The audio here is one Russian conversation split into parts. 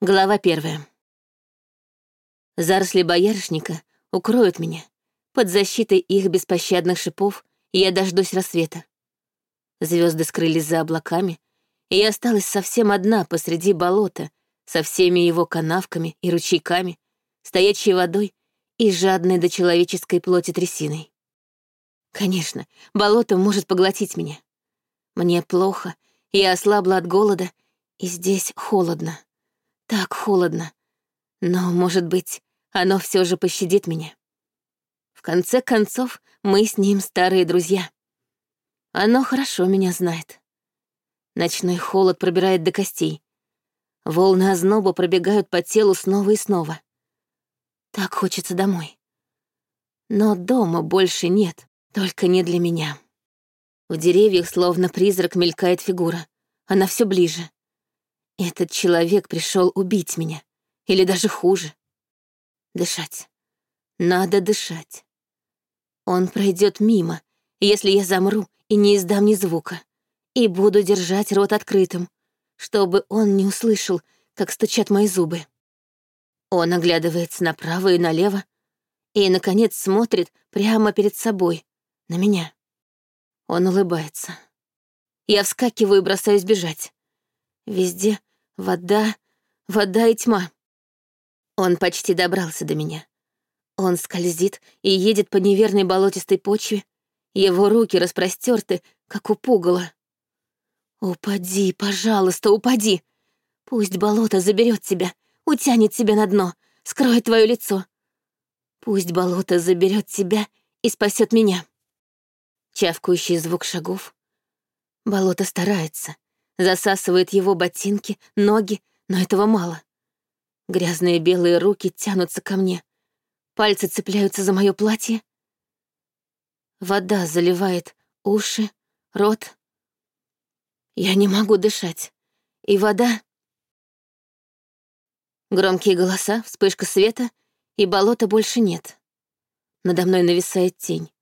Глава первая. Заросли боярышника укроют меня. Под защитой их беспощадных шипов я дождусь рассвета. Звезды скрылись за облаками, и я осталась совсем одна посреди болота, со всеми его канавками и ручейками, стоячей водой и жадной до человеческой плоти трясиной. Конечно, болото может поглотить меня. Мне плохо, я ослабла от голода, и здесь холодно. Так холодно. Но, может быть, оно все же пощадит меня. В конце концов, мы с ним старые друзья. Оно хорошо меня знает. Ночной холод пробирает до костей. Волны озноба пробегают по телу снова и снова. Так хочется домой. Но дома больше нет, только не для меня. В деревьях словно призрак мелькает фигура. Она все ближе. Этот человек пришел убить меня. Или даже хуже. Дышать. Надо дышать. Он пройдет мимо, если я замру и не издам ни звука, и буду держать рот открытым, чтобы он не услышал, как стучат мои зубы. Он оглядывается направо и налево и, наконец, смотрит прямо перед собой, на меня. Он улыбается. Я вскакиваю и бросаюсь бежать. Везде вода, вода и тьма. Он почти добрался до меня. Он скользит и едет по неверной болотистой почве. Его руки распростерты, как у пугала. «Упади, пожалуйста, упади! Пусть болото заберет тебя, утянет тебя на дно, скроет твое лицо. Пусть болото заберет тебя и спасет меня». Чавкающий звук шагов. Болото старается, засасывает его ботинки, ноги, но этого мало. Грязные белые руки тянутся ко мне. Пальцы цепляются за мое платье. Вода заливает уши, рот. Я не могу дышать. И вода... Громкие голоса, вспышка света, и болота больше нет. Надо мной нависает тень.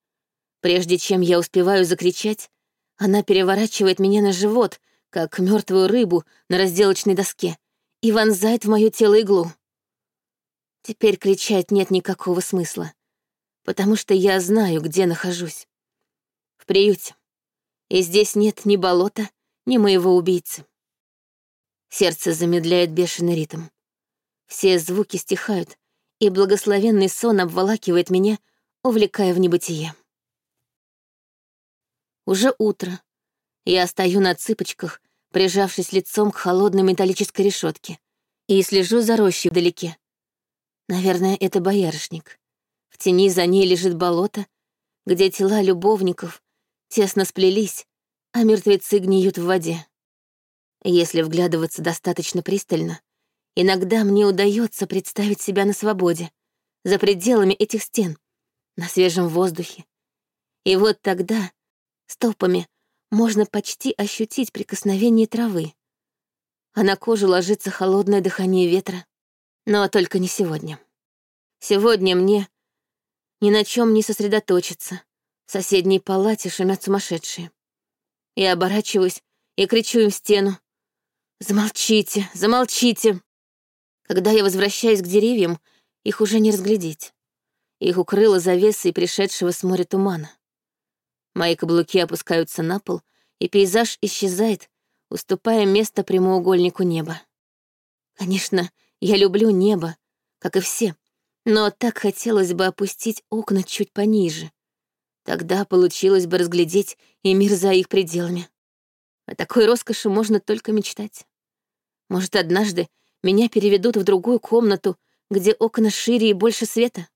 Прежде чем я успеваю закричать, она переворачивает меня на живот — как мертвую рыбу на разделочной доске, и вонзает в мое тело иглу. Теперь кричать нет никакого смысла, потому что я знаю, где нахожусь. В приюте. И здесь нет ни болота, ни моего убийцы. Сердце замедляет бешеный ритм. Все звуки стихают, и благословенный сон обволакивает меня, увлекая в небытие. Уже утро, я стою на цыпочках, прижавшись лицом к холодной металлической решетке, и слежу за рощей вдалеке. Наверное, это боярышник. В тени за ней лежит болото, где тела любовников тесно сплелись, а мертвецы гниют в воде. Если вглядываться достаточно пристально, иногда мне удается представить себя на свободе, за пределами этих стен, на свежем воздухе. И вот тогда, стопами, можно почти ощутить прикосновение травы, а на кожу ложится холодное дыхание ветра. Но только не сегодня. Сегодня мне ни на чем не сосредоточиться. В соседней палате шумят сумасшедшие. Я оборачиваюсь и кричу им в стену. «Замолчите, замолчите!» Когда я возвращаюсь к деревьям, их уже не разглядеть. Их укрыла завесой пришедшего с моря тумана. Мои каблуки опускаются на пол, и пейзаж исчезает, уступая место прямоугольнику неба. Конечно, я люблю небо, как и все, но так хотелось бы опустить окна чуть пониже. Тогда получилось бы разглядеть и мир за их пределами. О такой роскоши можно только мечтать. Может, однажды меня переведут в другую комнату, где окна шире и больше света?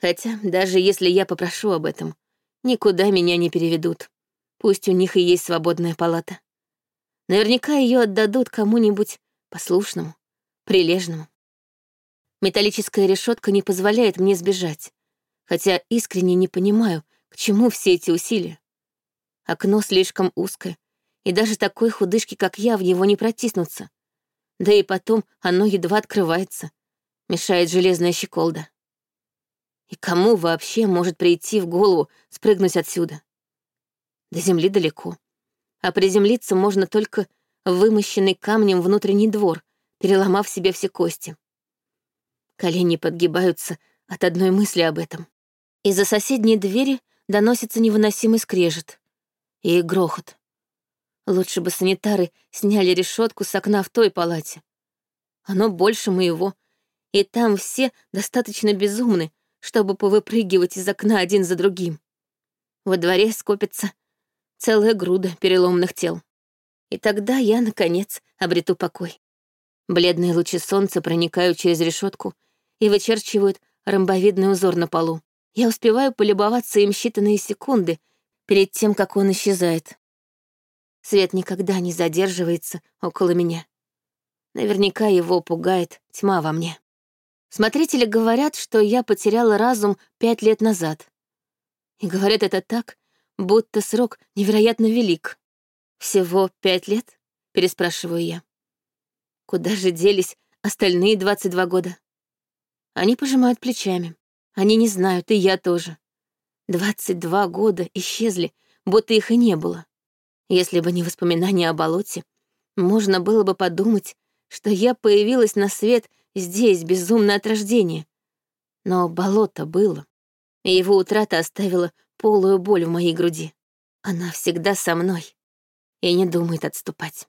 Хотя, даже если я попрошу об этом, никуда меня не переведут. Пусть у них и есть свободная палата. Наверняка ее отдадут кому-нибудь послушному, прилежному. Металлическая решетка не позволяет мне сбежать, хотя искренне не понимаю, к чему все эти усилия. Окно слишком узкое, и даже такой худышки, как я, в него не протиснуться. Да и потом оно едва открывается, мешает железная щеколда. И кому вообще может прийти в голову спрыгнуть отсюда? До земли далеко. А приземлиться можно только вымощенный камнем внутренний двор, переломав себе все кости. Колени подгибаются от одной мысли об этом. Из-за соседней двери доносится невыносимый скрежет и грохот. Лучше бы санитары сняли решетку с окна в той палате. Оно больше моего, и там все достаточно безумны, чтобы повыпрыгивать из окна один за другим. Во дворе скопится целая груда переломных тел. И тогда я, наконец, обрету покой. Бледные лучи солнца проникают через решетку и вычерчивают ромбовидный узор на полу. Я успеваю полюбоваться им считанные секунды перед тем, как он исчезает. Свет никогда не задерживается около меня. Наверняка его пугает тьма во мне. Смотрители говорят, что я потеряла разум пять лет назад. И говорят это так, будто срок невероятно велик. «Всего пять лет?» — переспрашиваю я. Куда же делись остальные 22 года? Они пожимают плечами. Они не знают, и я тоже. 22 года исчезли, будто их и не было. Если бы не воспоминания о болоте, можно было бы подумать, что я появилась на свет здесь, безумно от рождения. Но болото было, и его утрата оставила полую боль в моей груди. Она всегда со мной и не думает отступать.